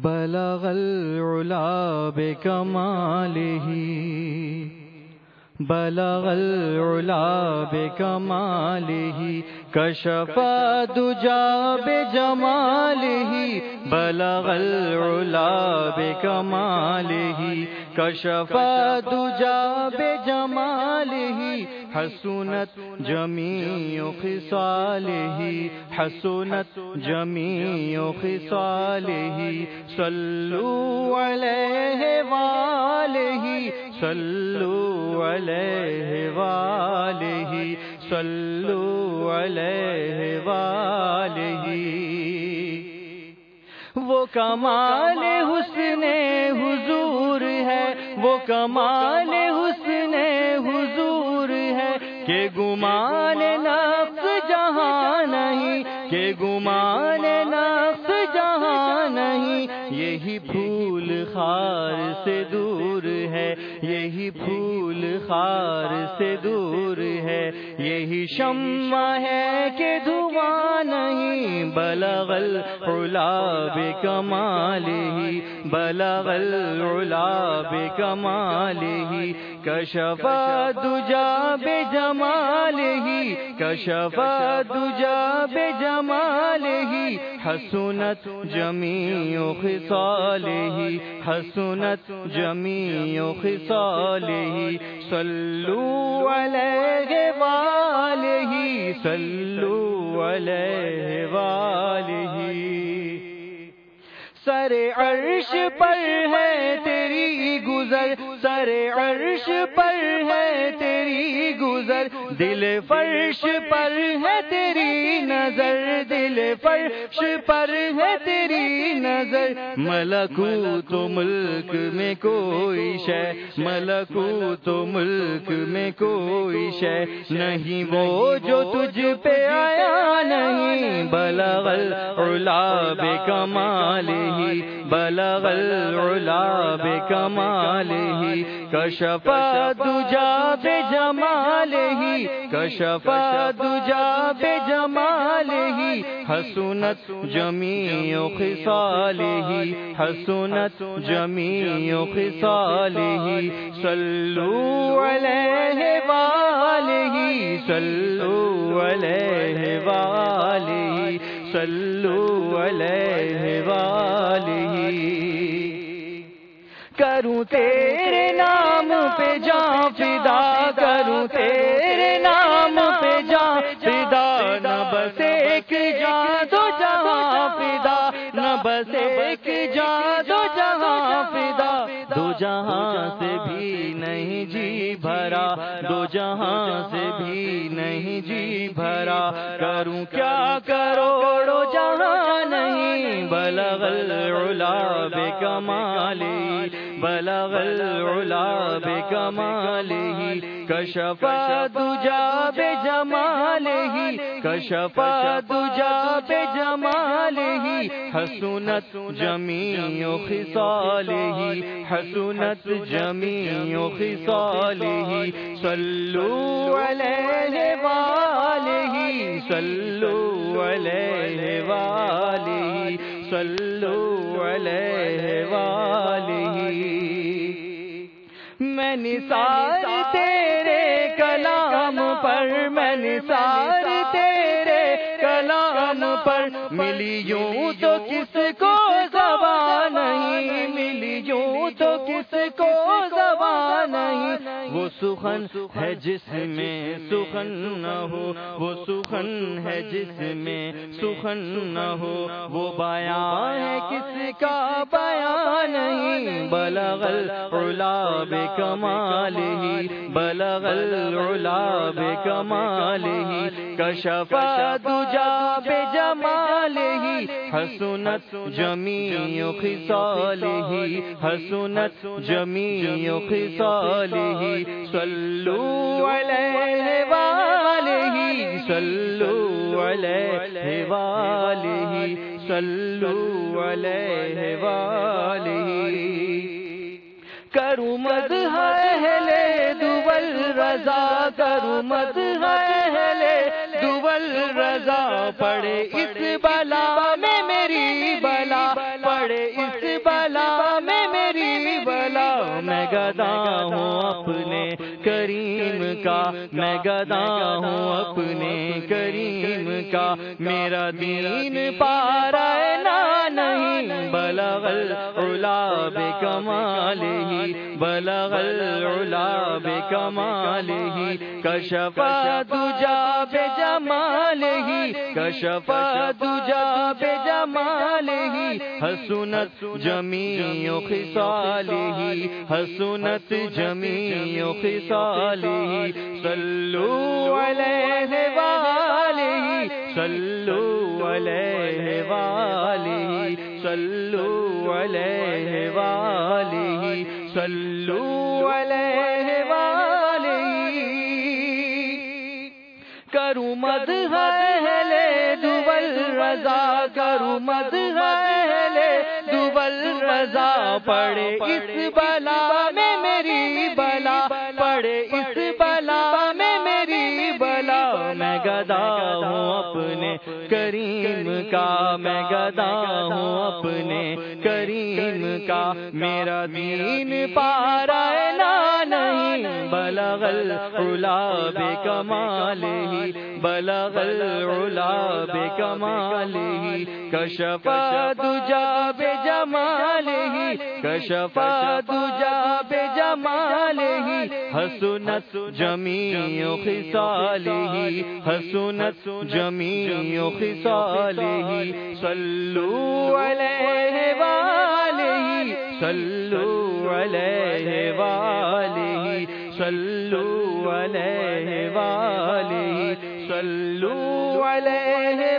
بلغ العلا بكماله بلغ العلا بكماله كشف دجا بجماله بلغ العلا بكماله كشف دجا بجماله حسنت جميع خصاله حسنت جميع خصاله صلوا عليه وآله صلوا عليه وآله صلوا عليه وآله وہ کمال حسن حضور ہے، وہ کمال حسن کہ گمان نفس جہاں نہیں، کہ گمان نفس جہاں نہیں، یہی پھول خار سے دور ہے، یہی پھول خار سے دور ہے، یہی شمع ہے کہ دھواں نہیں بلغل العلا بکمالہ بلغل العلا بکمالہ کشف دجا بجمالہ کشف دجا بجمالہ حسنت جميع خصاله حسنت جميع خصاله عليه وآله صلوا عليه وآله سر عرش پر ہے تیری گزر سر عرش پر ہے تیری گزر۔ دل فرش پر ہے تیری نظر دل فرش پر ہے تیری نظر ملکو تو ملک میں کوئی شے ملکو تو ملک میں کوئی شے، نہیں وہ جو تجھ پہ آیا نہیں، بلغل علا بکمالہ بلغ العلا بکمالہ کشف دجا بجمالہ کشف دجا بجمالہ حسنت جميع خصاله، حسنت جميع خصاله، صلوا عليه وآله صلوا عليه وآله صلوا عليه وآله کروں تیرے نام پہ جا فدا، کروں تیرے بھرا دو جہاں سے بھی نہیں جی بھرا کروں کیا کروڑو جہاں نہیں بلغ العلا بکمالی بلغ العلا بکمالی کشف دجا بجمالہ کشف دجا بجمالہ حسنت جميع خصاله، حسنت جميع خصاله صلوا عليه وآله صلوا عليه وآله صلوا عليه وآله میں نثار تیرے کلام پر، میں نثار تیرے کلام پر۔ ملی یوں تو کس کو زبان نہیں ملی یوں تو کس کو زبان نہیں۔ وہ سخن ہے جس میں سخن نہ ہو وہ سخن ہے جس میں سخن نہ ہو۔ وہ بیان ہے کس کا بیان نہیں؟ بلغ العلا بکمالہ بلغ العلا بکمالہ کشف دجا بجمالہ حسنت جميع خصاله حسنت جميع خصاله صلوا عليه وآله صلوا عليه وآله صلوا عليه وآله کروں مد ہے لے دول رضا کروں مد ہے لے دول رضا۔ پڑے اس بلا گدا ہوں اپنے کریم کا، میں گدا ہوں اپنے کریم کا۔ میرا دین پارا ہے نا نہیں بلغل بے کمال ہی بلغل بے کمال ہی کشفا دجا بے جمال ہی کشفا دجا بے جمال ہی حسنت جمی خصال ہی حسنت جمی خصال ہی صلو علیہ والہ صلو علیہ والہ صلو علیہ والہ صلو علیہ والہ کرو مد ہے لے رضا، کرو مد ہے لے رضا۔ پڑے اس بلا ہوں اپنے کریم کا میں گدا ہوں اپنے کریم کا۔ میرا دین پارا نہیں بلغل بے کمال ہی۔ بلغل بے کمال ہی۔ کشفا دجا بے جمال ہی۔ کشفا دجا بے جمال ہی، حسنت جمی خصال ہی، حسنت جمی خصال ہی، صلو علیہ والہ صلو علیہ والہ صلو علیہ والہ صلو علیہ